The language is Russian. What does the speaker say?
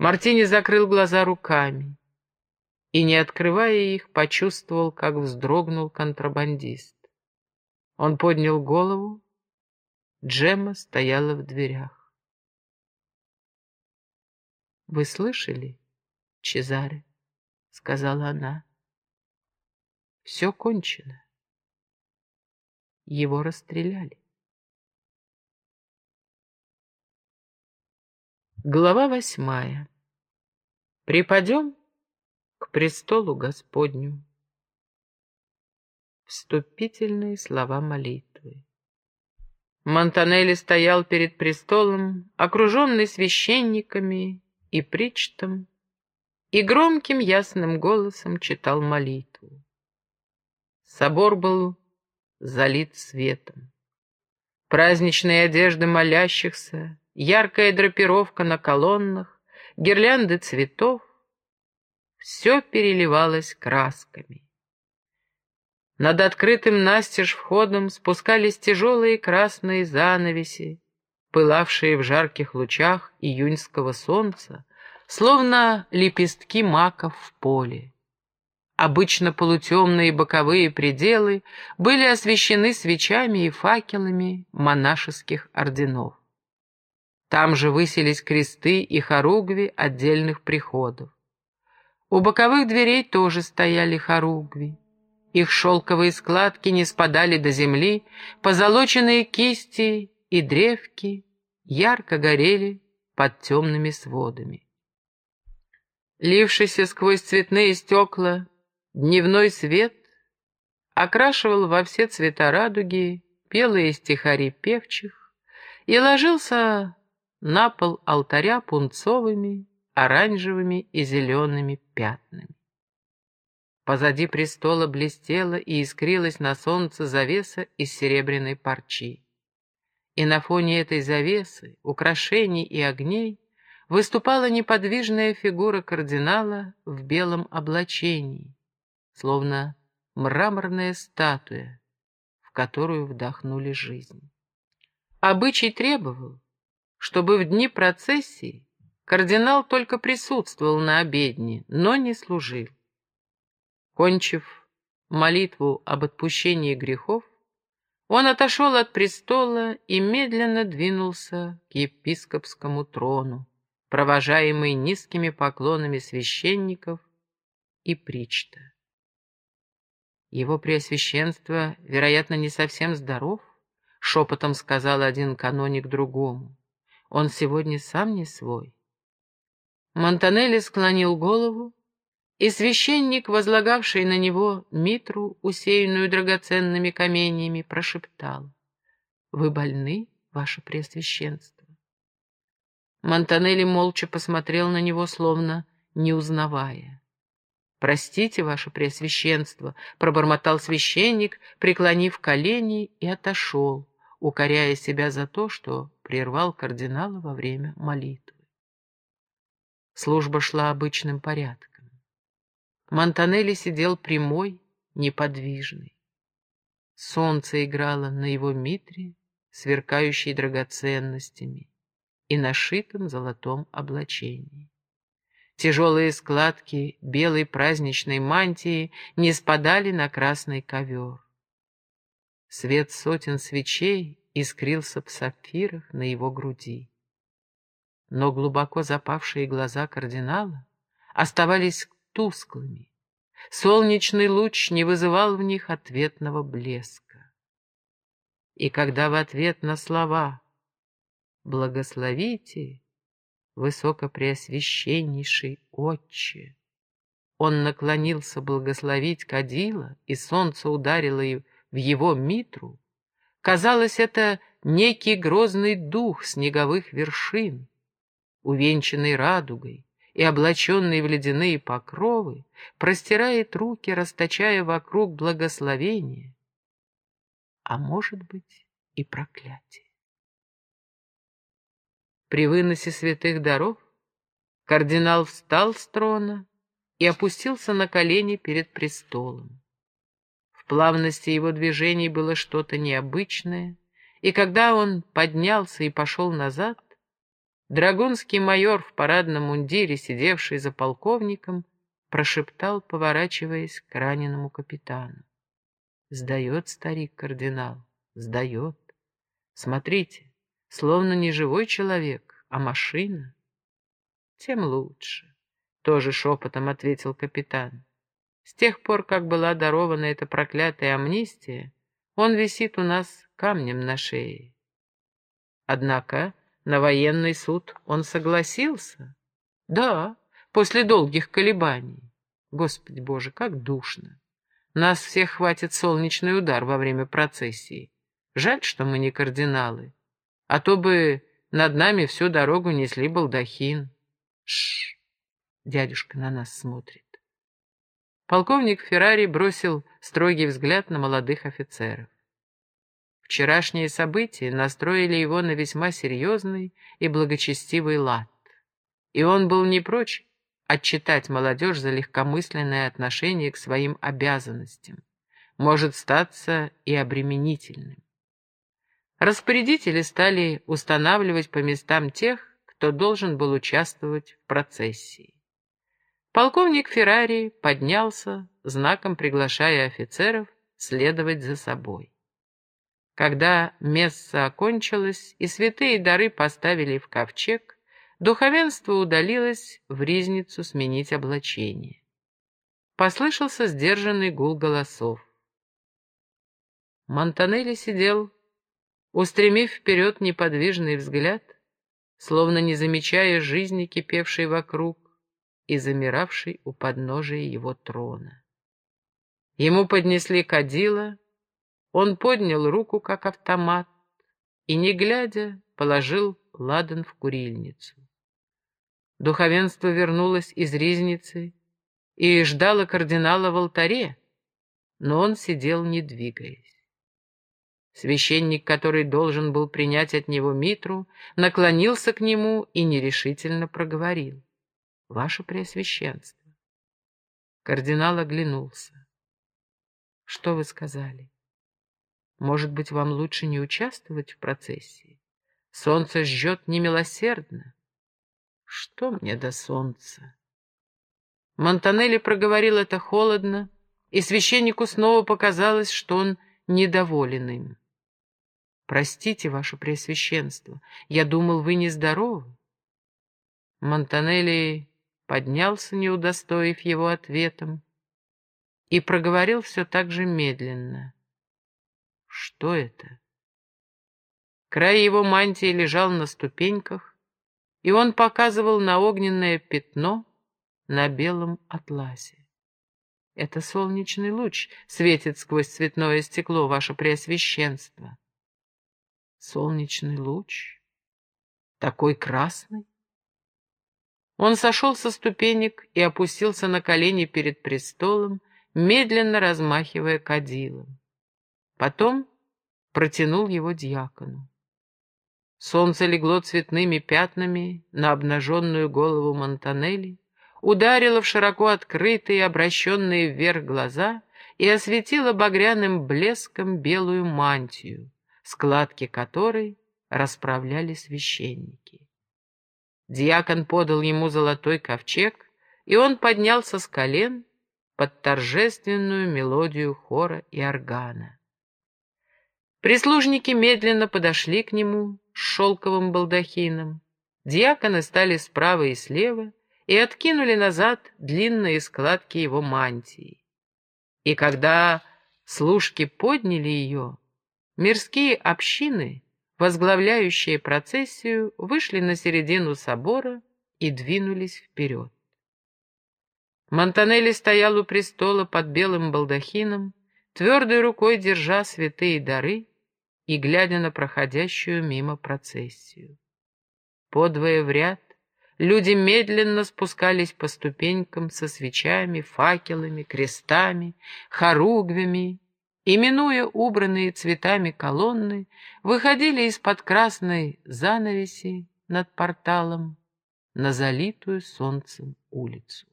Мартини закрыл глаза руками и, не открывая их, почувствовал, как вздрогнул контрабандист. Он поднял голову. Джемма стояла в дверях. «Вы слышали, Чезаре?» — сказала она. «Все кончено. Его расстреляли». Глава восьмая. Припадем к престолу Господню. Вступительные слова молитвы. Монтанелли стоял перед престолом, окруженный священниками и причтом, и громким ясным голосом читал молитву. Собор был залит светом. Праздничные одежды молящихся, яркая драпировка на колоннах, гирлянды цветов — все переливалось красками. Над открытым настежь входом спускались тяжелые красные занавеси, пылавшие в жарких лучах июньского солнца, словно лепестки маков в поле. Обычно полутемные боковые пределы были освещены свечами и факелами монашеских орденов. Там же высились кресты и хоругви отдельных приходов. У боковых дверей тоже стояли хоругви. Их шелковые складки не спадали до земли, позолоченные кисти и древки ярко горели под темными сводами. Лившийся сквозь цветные стекла дневной свет окрашивал во все цвета радуги белые стихари певчих и ложился на пол алтаря пунцовыми, оранжевыми и зелеными пятнами. Позади престола блестела и искрилась на солнце завеса из серебряной парчи. И на фоне этой завесы, украшений и огней выступала неподвижная фигура кардинала в белом облачении, словно мраморная статуя, в которую вдохнули жизнь. Обычай требовал, чтобы в дни процессии кардинал только присутствовал на обедне, но не служил. Кончив молитву об отпущении грехов, он отошел от престола и медленно двинулся к епископскому трону, провожаемый низкими поклонами священников и причта. Его преосвященство, вероятно, не совсем здоров, шепотом сказал один каноник другому. Он сегодня сам не свой. Монтанелли склонил голову и священник, возлагавший на него митру, усеянную драгоценными каменьями, прошептал. «Вы больны, ваше преосвященство?» Монтанелли молча посмотрел на него, словно не узнавая. «Простите, ваше преосвященство», — пробормотал священник, преклонив колени и отошел, укоряя себя за то, что прервал кардинала во время молитвы. Служба шла обычным порядком. Монтанелли сидел прямой, неподвижный. Солнце играло на его митре, сверкающей драгоценностями, и нашитом золотом облачении. Тяжелые складки белой праздничной мантии не спадали на красный ковер. Свет сотен свечей искрился в сапфирах на его груди. Но глубоко запавшие глаза кардинала оставались тусклыми. Солнечный луч не вызывал в них ответного блеска. И когда в ответ на слова «Благословите, высокопреосвященнейший отче», он наклонился благословить кадила, и солнце ударило в его митру, казалось, это некий грозный дух снеговых вершин, увенчанный радугой, и, облаченный в ледяные покровы, простирает руки, расточая вокруг благословения, а может быть и проклятие. При выносе святых даров кардинал встал с трона и опустился на колени перед престолом. В плавности его движений было что-то необычное, и когда он поднялся и пошел назад, драгунский майор в парадном мундире, сидевший за полковником, прошептал, поворачиваясь к раненому капитану. Сдает старик кардинал, сдает. Смотрите, словно не живой человек, а машина. Тем лучше, тоже шепотом ответил капитан. С тех пор, как была дарована эта проклятая амнистия, он висит у нас камнем на шее. Однако на военный суд он согласился. Да, после долгих колебаний. Господи Боже, как душно. Нас всех хватит солнечный удар во время процессии. Жаль, что мы не кардиналы. А то бы над нами всю дорогу несли балдахин. Шш, дядюшка на нас смотрит. Полковник Феррари бросил строгий взгляд на молодых офицеров. Вчерашние события настроили его на весьма серьезный и благочестивый лад, и он был не прочь отчитать молодежь за легкомысленное отношение к своим обязанностям, может статься и обременительным. Распорядители стали устанавливать по местам тех, кто должен был участвовать в процессии. Полковник Феррари поднялся, знаком приглашая офицеров следовать за собой. Когда месса окончилось и святые дары поставили в ковчег, духовенство удалилось в ризницу сменить облачение. Послышался сдержанный гул голосов. Монтанелли сидел, устремив вперед неподвижный взгляд, словно не замечая жизни, кипевшей вокруг, и замиравший у подножия его трона. Ему поднесли кадила, он поднял руку, как автомат, и, не глядя, положил ладан в курильницу. Духовенство вернулось из ризницы и ждало кардинала в алтаре, но он сидел, не двигаясь. Священник, который должен был принять от него митру, наклонился к нему и нерешительно проговорил. Ваше Преосвященство. Кардинал оглянулся. Что вы сказали? Может быть, вам лучше не участвовать в процессии? Солнце жжет немилосердно. Что мне до солнца? Монтанелли проговорил это холодно, и священнику снова показалось, что он недоволен им. «Простите, ваше Преосвященство, я думал, вы нездоровы». Монтанелли поднялся, не удостоив его ответом, и проговорил все так же медленно. Что это? Край его мантии лежал на ступеньках, и он показывал на огненное пятно на белом атласе. Это солнечный луч светит сквозь цветное стекло, ваше преосвященство. Солнечный луч? Такой красный? Он сошел со ступенек и опустился на колени перед престолом, медленно размахивая кадилом. Потом протянул его дьякону. Солнце легло цветными пятнами на обнаженную голову Монтанелли, ударило в широко открытые, обращенные вверх глаза и осветило багряным блеском белую мантию, складки которой расправляли священники. Дьякон подал ему золотой ковчег, и он поднялся с колен под торжественную мелодию хора и органа. Прислужники медленно подошли к нему с шелковым балдахином. Дьяконы стали справа и слева и откинули назад длинные складки его мантии. И когда служки подняли ее, мирские общины возглавляющие процессию, вышли на середину собора и двинулись вперед. Монтанелли стоял у престола под белым балдахином, твердой рукой держа святые дары и глядя на проходящую мимо процессию. Подвое в ряд люди медленно спускались по ступенькам со свечами, факелами, крестами, хоругвями и, минуя убранные цветами колонны, выходили из-под красной занавеси над порталом на залитую солнцем улицу.